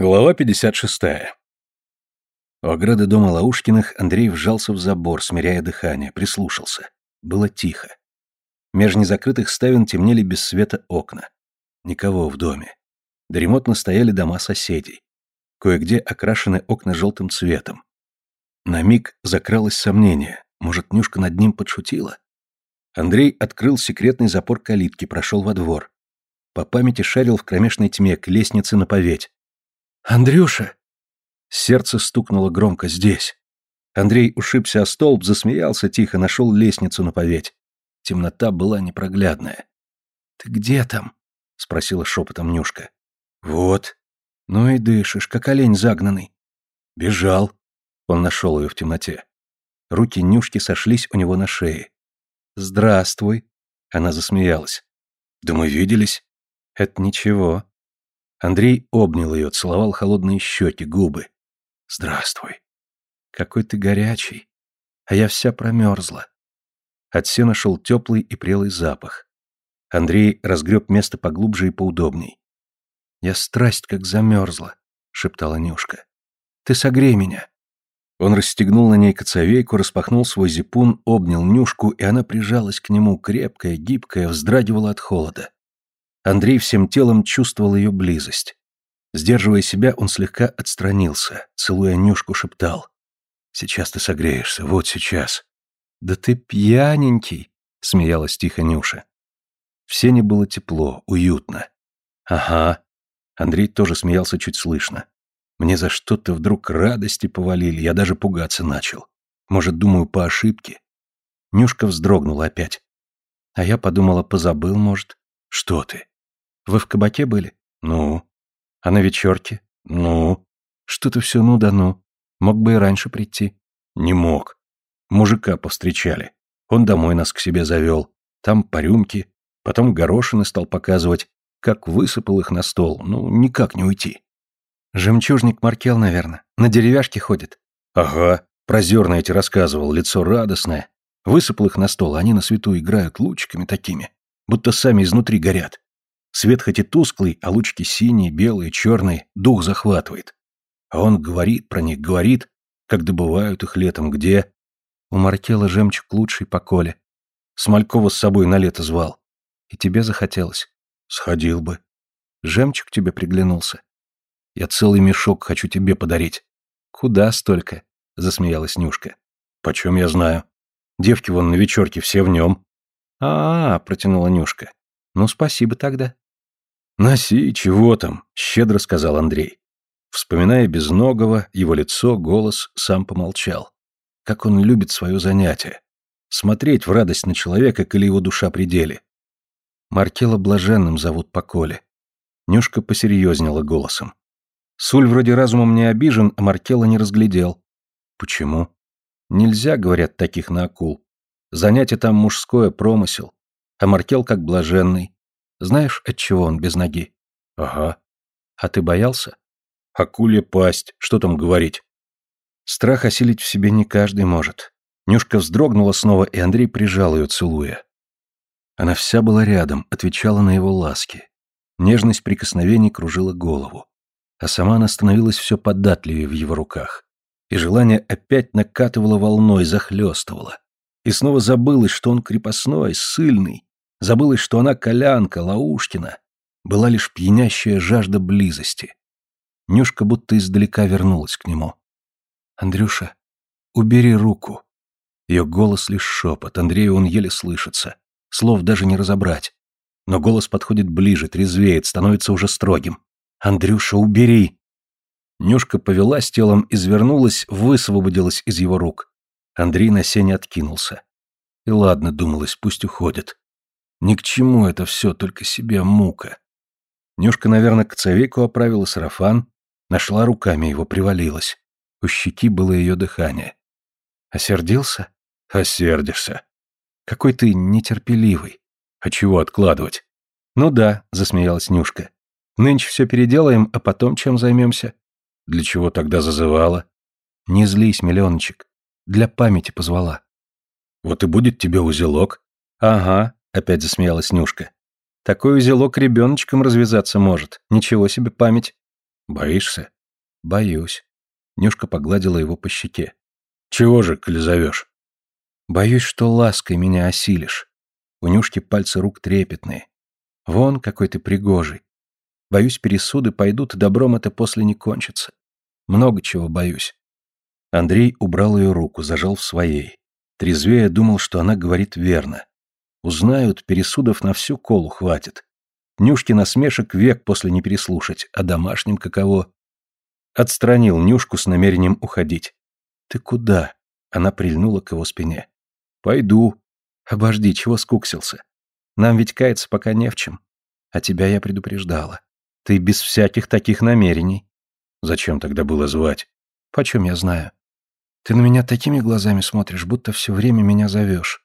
Глава 56. У ограды дома Лаушкиных Андрей вжался в забор, смиряя дыхание, прислушался. Было тихо. Меж незакрытых ставен темнели без света окна. Никого в доме. Дремотно стояли дома соседей. Кое-где окрашены окна желтым цветом. На миг закралось сомнение. Может, Нюшка над ним подшутила? Андрей открыл секретный запор калитки, прошел во двор. По памяти шарил в кромешной тьме к лестнице на поветь «Андрюша!» Сердце стукнуло громко здесь. Андрей ушибся о столб, засмеялся тихо, нашел лестницу на поветь. Темнота была непроглядная. «Ты где там?» — спросила шепотом Нюшка. «Вот. Ну и дышишь, как олень загнанный». «Бежал». Он нашел ее в темноте. Руки Нюшки сошлись у него на шее. «Здравствуй». Она засмеялась. «Да мы виделись». «Это ничего. Андрей обнял ее, целовал холодные щеки, губы. «Здравствуй. Какой ты горячий. А я вся промерзла». От сена шел теплый и прелый запах. Андрей разгреб место поглубже и поудобней. «Я страсть как замерзла», — шептала Нюшка. «Ты согрей меня». Он расстегнул на ней коцовейку, распахнул свой зипун, обнял Нюшку, и она прижалась к нему, крепкая, гибкая, вздрагивала от холода. Андрей всем телом чувствовал ее близость. Сдерживая себя, он слегка отстранился, целуя Нюшку, шептал. «Сейчас ты согреешься, вот сейчас». «Да ты пьяненький», — смеялась тихо Нюша. В сене было тепло, уютно. «Ага». Андрей тоже смеялся чуть слышно. «Мне за что-то вдруг радости повалили, я даже пугаться начал. Может, думаю, по ошибке?» Нюшка вздрогнула опять. А я подумала, позабыл, может. «Что ты? Вы в кабаке были? Ну. А на вечерке? Ну. Что-то все ну да ну. Мог бы и раньше прийти. Не мог. Мужика повстречали. Он домой нас к себе завел. Там по рюмке. Потом горошины стал показывать. Как высыпал их на стол. Ну, никак не уйти. Жемчужник Маркел, наверное. На деревяшке ходит. Ага. Про зерна эти рассказывал. Лицо радостное. Высыпал их на стол, а они на свету играют лучиками такими. Будто сами изнутри горят. Свет хоть и тусклый, а лучки синие, белые, черные, дух захватывает. А он говорит про них, говорит, как добывают их летом, где... У Маркела жемчуг лучший по коле. Смолькова с собой на лето звал. И тебе захотелось. Сходил бы. Жемчуг тебе приглянулся. Я целый мешок хочу тебе подарить. Куда столько? Засмеялась Нюшка. Почем я знаю? Девки вон на вечерке все в нем. А, -а, протянула Нюшка. Ну, спасибо тогда. Носи, чего там, щедро сказал Андрей. Вспоминая безногого, его лицо, голос, сам помолчал. Как он любит свое занятие. Смотреть в радость на человека, коли его душа пределе. Маркела блаженным зовут по Коле. Нюшка посерьезнела голосом. Суль вроде разумом не обижен, а Маркела не разглядел. Почему? Нельзя, говорят, таких на акул. Занятие там мужское, промысел а Маркел как блаженный. Знаешь, от чего он без ноги? Ага. А ты боялся? Акулья пасть, что там говорить? Страх осилить в себе не каждый может. Нюшка вздрогнула снова, и Андрей прижал ее, целуя. Она вся была рядом, отвечала на его ласки. Нежность прикосновений кружила голову. А сама она становилась все податливее в его руках. И желание опять накатывало волной, захлестывало. И снова забылось, что он крепостной, сильный, Забылось, что она Колянка, Лаушкина. Была лишь пьянящая жажда близости. Нюшка будто издалека вернулась к нему. «Андрюша, убери руку». Ее голос лишь шепот, Андрею он еле слышится. Слов даже не разобрать. Но голос подходит ближе, трезвеет, становится уже строгим. «Андрюша, убери!» Нюшка повелась телом, извернулась, высвободилась из его рук. Андрей на сене откинулся. И ладно, думалось, пусть уходит. Ни к чему это все, только себе мука. Нюшка, наверное, к цавейку оправила сарафан, нашла руками его, привалилась. У щеки было ее дыхание. Осердился? Осердишься. Какой ты нетерпеливый. А чего откладывать? Ну да, засмеялась Нюшка. Нынче все переделаем, а потом чем займемся? Для чего тогда зазывала? Не злись, миллиончик. Для памяти позвала. Вот и будет тебе узелок. Ага, Опять засмеялась Нюшка. Такой узелок ребеночком развязаться может. Ничего себе память. Боишься? Боюсь. Нюшка погладила его по щеке. Чего же, коли зовешь? Боюсь, что лаской меня осилишь. У Нюшки пальцы рук трепетные. Вон какой ты пригожий. Боюсь, пересуды пойдут, и добром это после не кончится. Много чего боюсь. Андрей убрал ее руку, зажал в своей. Трезвея думал, что она говорит верно. Узнают, пересудов на всю колу хватит. Нюшки насмешек век после не переслушать, а домашним каково. Отстранил Нюшку с намерением уходить. «Ты куда?» Она прильнула к его спине. «Пойду». «Обожди, чего скуксился? Нам ведь каяться пока не в чем. А тебя я предупреждала. Ты без всяких таких намерений». «Зачем тогда было звать?» «Почем я знаю? Ты на меня такими глазами смотришь, будто все время меня зовешь.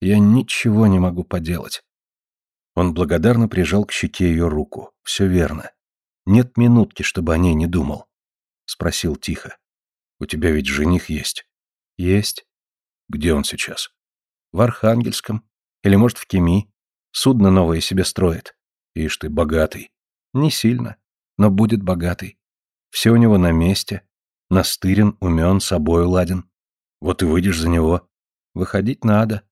Я ничего не могу поделать». Он благодарно прижал к щеке ее руку. Все верно. Нет минутки, чтобы о ней не думал. Спросил тихо. «У тебя ведь жених есть?» «Есть». «Где он сейчас?» «В Архангельском. Или, может, в Кеми. Судно новое себе строит». «Ишь ты, богатый». «Не сильно, но будет богатый. Все у него на месте. Настырен, умен, собой ладен. Вот и выйдешь за него. Выходить надо.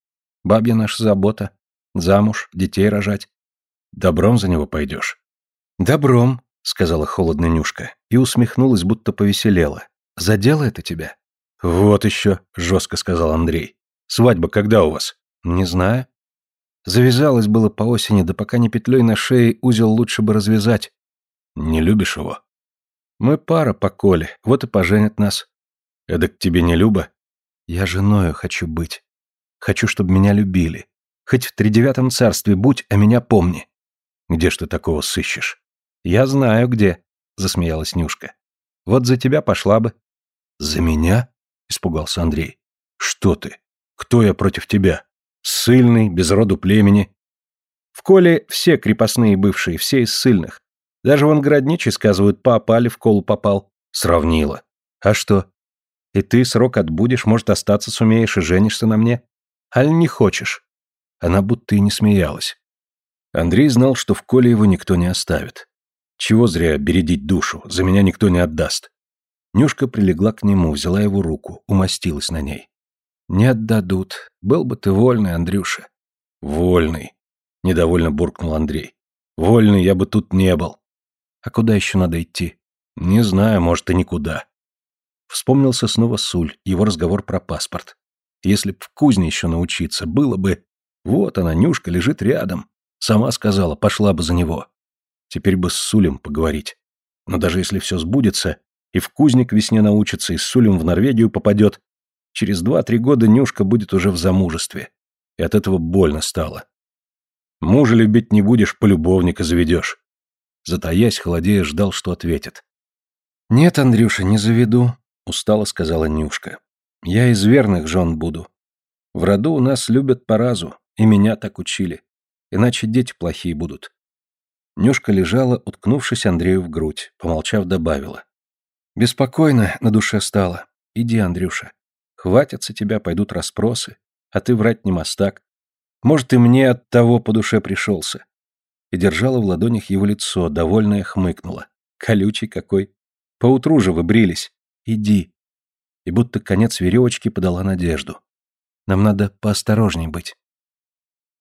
Бабья наша забота. Замуж, детей рожать. Добром за него пойдешь. Добром, сказала холодно Нюшка и усмехнулась, будто повеселела. Задело это тебя? Вот еще, жестко сказал Андрей. Свадьба когда у вас? Не знаю. Завязалось было по осени, да пока не петлей на шее, узел лучше бы развязать. Не любишь его? Мы пара по Коле, вот и поженят нас. Эдак тебе не Люба? Я женою хочу быть. Хочу, чтобы меня любили. Хоть в тридевятом царстве будь, а меня помни. Где ж ты такого сыщешь? Я знаю где, засмеялась Нюшка. Вот за тебя пошла бы. За меня? испугался Андрей. Что ты? Кто я против тебя? Сыльный, без роду племени. В Коле все крепостные бывшие, все из сыльных. Даже вон городничий, сказывают, попали в колу попал. Сравнила. А что? И ты срок отбудешь, может, остаться сумеешь и женишься на мне? Аль не хочешь? Она будто и не смеялась. Андрей знал, что в коле его никто не оставит. Чего зря бередить душу, за меня никто не отдаст. Нюшка прилегла к нему, взяла его руку, умостилась на ней. «Не отдадут. Был бы ты вольный, Андрюша». «Вольный», — недовольно буркнул Андрей. «Вольный я бы тут не был». «А куда еще надо идти?» «Не знаю, может, и никуда». Вспомнился снова Суль, его разговор про паспорт. Если б в кузне еще научиться, было бы... Вот она, Нюшка, лежит рядом. Сама сказала, пошла бы за него. Теперь бы с Сулем поговорить. Но даже если все сбудется, и в кузник весне научится, и с Сулем в Норвегию попадет, через два-три года Нюшка будет уже в замужестве. И от этого больно стало. Мужа любить не будешь, полюбовника заведешь. Затаясь, холодея, ждал, что ответит. «Нет, Андрюша, не заведу», — устало сказала Нюшка. «Я из верных жен буду. В роду у нас любят по разу. И меня так учили. Иначе дети плохие будут. Нюшка лежала, уткнувшись Андрею в грудь, помолчав, добавила. Беспокойно на душе стало. Иди, Андрюша. Хватятся тебя, пойдут расспросы. А ты врать не мастак. Может, и мне от того по душе пришелся. И держала в ладонях его лицо, довольная хмыкнула. Колючий какой. Поутру же вы брились. Иди. И будто конец веревочки подала надежду. Нам надо поосторожней быть.